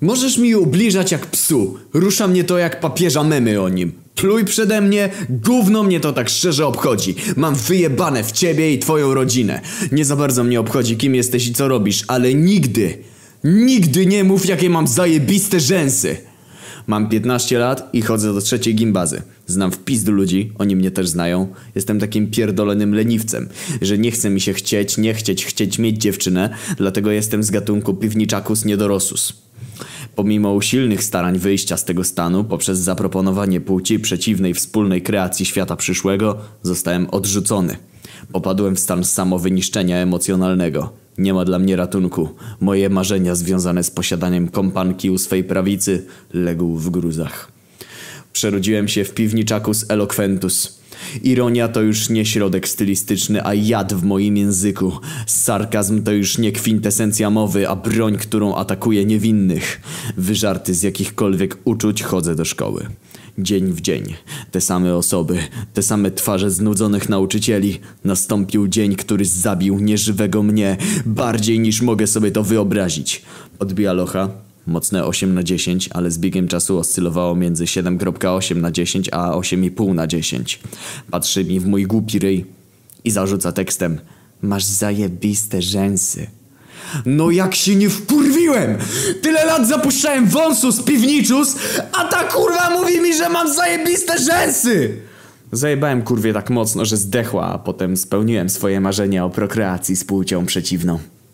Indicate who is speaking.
Speaker 1: Możesz mi ubliżać jak psu. Rusza mnie to jak papieża memy o nim. Pluj przede mnie, gówno mnie to tak szczerze obchodzi. Mam wyjebane w ciebie i twoją rodzinę. Nie za bardzo mnie obchodzi kim jesteś i co robisz, ale nigdy, nigdy nie mów jakie mam zajebiste rzęsy. Mam 15 lat i chodzę do trzeciej gimbazy. Znam w pizdu ludzi, oni mnie też znają. Jestem takim pierdolonym leniwcem, że nie chce mi się chcieć, nie chcieć, chcieć mieć dziewczynę, dlatego jestem z gatunku piwniczakus niedorosus. Pomimo usilnych starań wyjścia z tego stanu poprzez zaproponowanie płci przeciwnej wspólnej kreacji świata przyszłego, zostałem odrzucony. Popadłem w stan samowyniszczenia emocjonalnego. Nie ma dla mnie ratunku. Moje marzenia związane z posiadaniem kompanki u swej prawicy legł w gruzach. Przerodziłem się w piwniczaku z Eloquentus. Ironia to już nie środek stylistyczny, a jad w moim języku. Sarkazm to już nie kwintesencja mowy, a broń, którą atakuje niewinnych. Wyżarty z jakichkolwiek uczuć chodzę do szkoły. Dzień w dzień. Te same osoby, te same twarze znudzonych nauczycieli. Nastąpił dzień, który zabił nieżywego mnie, bardziej niż mogę sobie to wyobrazić. Odbija locha, Mocne 8 na 10, ale z biegiem czasu oscylowało między 7.8 na 10 a 8,5 na 10. Patrzy mi w mój głupi ryj i zarzuca tekstem Masz zajebiste rzęsy. No jak się nie wkurwiłem! Tyle lat zapuszczałem wąsu z piwniczus, a ta kurwa mówi mi, że mam zajebiste rzęsy! Zajebałem kurwie tak mocno, że zdechła, a potem spełniłem swoje marzenia o prokreacji z płcią przeciwną.